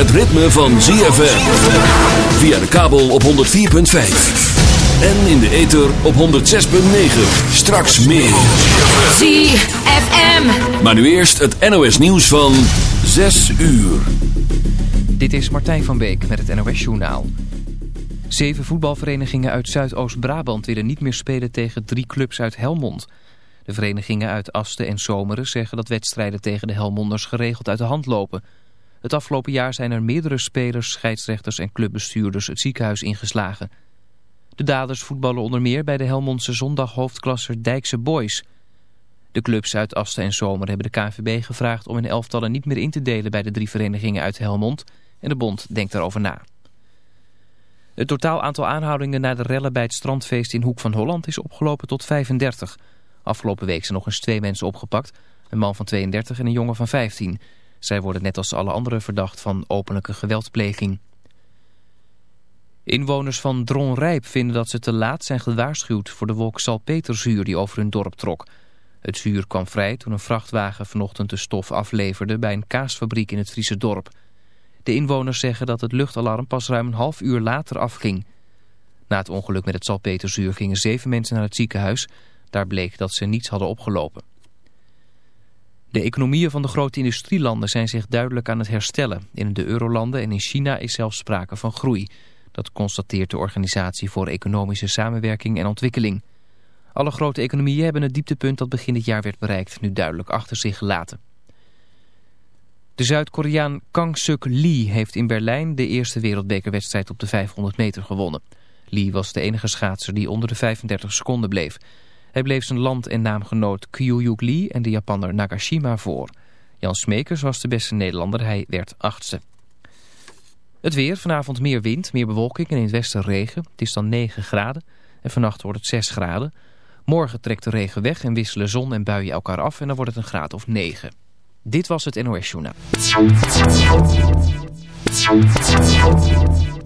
Het ritme van ZFM. Via de kabel op 104.5. En in de ether op 106.9. Straks meer. ZFM. Maar nu eerst het NOS nieuws van 6 uur. Dit is Martijn van Beek met het NOS Journaal. Zeven voetbalverenigingen uit Zuidoost-Brabant willen niet meer spelen tegen drie clubs uit Helmond. De verenigingen uit Asten en Zomeren zeggen dat wedstrijden tegen de Helmonders geregeld uit de hand lopen. Het afgelopen jaar zijn er meerdere spelers, scheidsrechters en clubbestuurders het ziekenhuis ingeslagen. De daders voetballen onder meer bij de Helmondse zondaghoofdklasser Dijkse Boys. De clubs uit Asten en Zomer hebben de KNVB gevraagd om hun elftallen niet meer in te delen bij de drie verenigingen uit Helmond. En de bond denkt daarover na. Het totaal aantal aanhoudingen na de rellen bij het strandfeest in Hoek van Holland is opgelopen tot 35. Afgelopen week zijn nog eens twee mensen opgepakt. Een man van 32 en een jongen van 15. Zij worden net als alle anderen verdacht van openlijke geweldpleging. Inwoners van Dronrijp vinden dat ze te laat zijn gewaarschuwd voor de wolk salpeterzuur die over hun dorp trok. Het zuur kwam vrij toen een vrachtwagen vanochtend de stof afleverde bij een kaasfabriek in het Friese dorp. De inwoners zeggen dat het luchtalarm pas ruim een half uur later afging. Na het ongeluk met het salpeterzuur gingen zeven mensen naar het ziekenhuis. Daar bleek dat ze niets hadden opgelopen. De economieën van de grote industrielanden zijn zich duidelijk aan het herstellen. In de eurolanden en in China is zelfs sprake van groei. Dat constateert de Organisatie voor Economische Samenwerking en Ontwikkeling. Alle grote economieën hebben het dieptepunt dat begin dit jaar werd bereikt nu duidelijk achter zich gelaten. De Zuid-Koreaan Kang Suk Lee heeft in Berlijn de eerste wereldbekerwedstrijd op de 500 meter gewonnen. Lee was de enige schaatser die onder de 35 seconden bleef. Hij bleef zijn land- en naamgenoot Kyuyuk Lee en de Japanner Nagashima voor. Jan Smekers was de beste Nederlander, hij werd achtste. Het weer, vanavond meer wind, meer bewolking en in het westen regen. Het is dan 9 graden en vannacht wordt het 6 graden. Morgen trekt de regen weg en wisselen zon en buien elkaar af en dan wordt het een graad of 9. Dit was het NOS Journaal.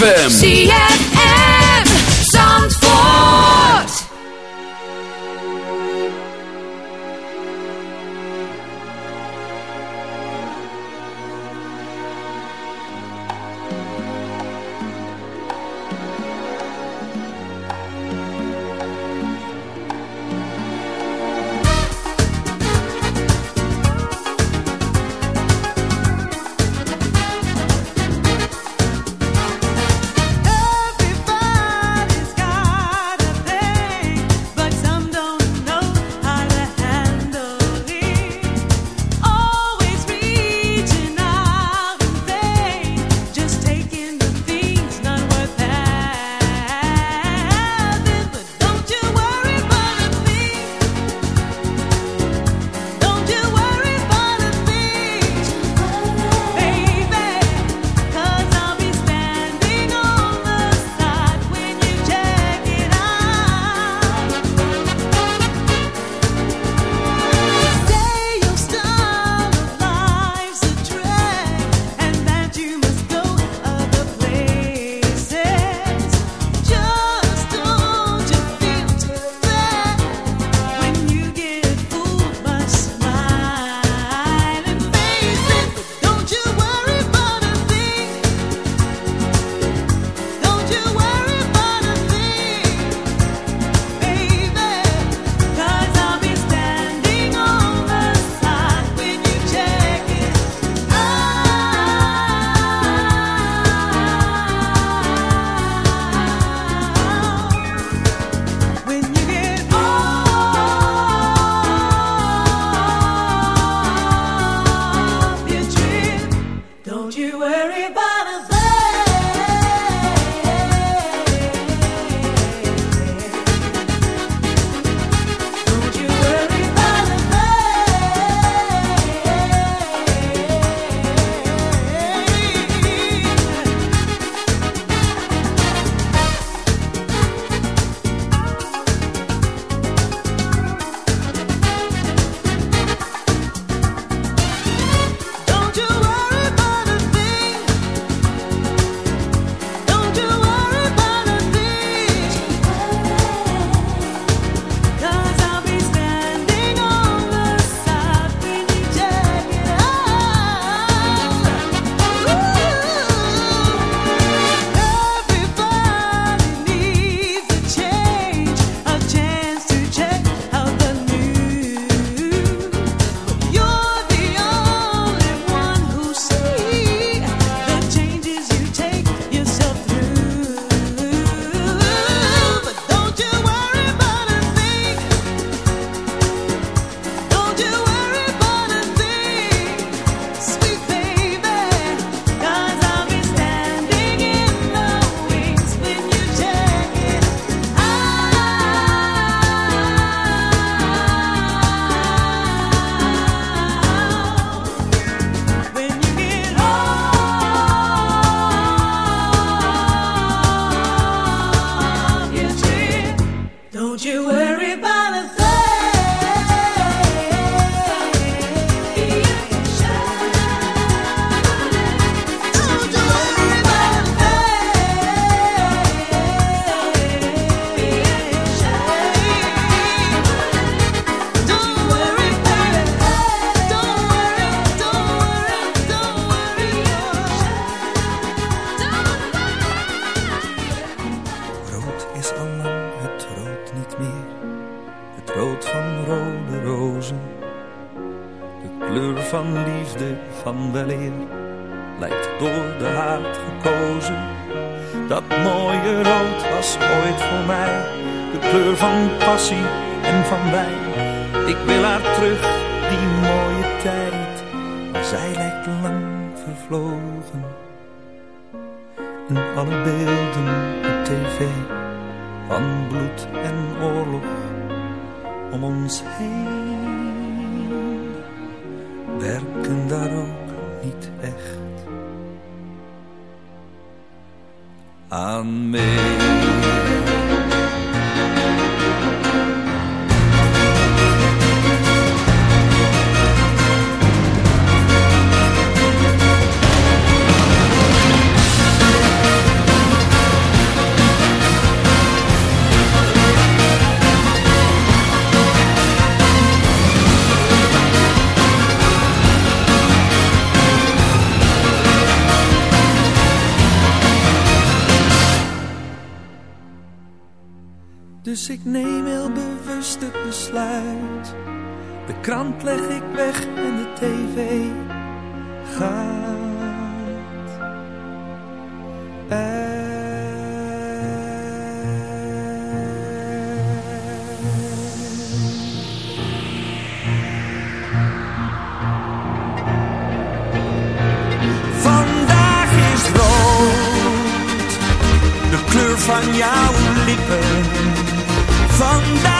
ZFM. De krant leg ik weg en de tv gaat. Vandaag is rood, de kleur van jouw lippen. Vandaag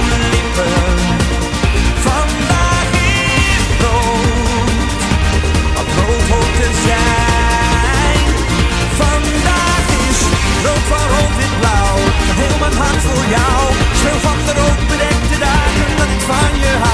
hart voor jou. Van de rood bedekte dagen dat ik van je hou.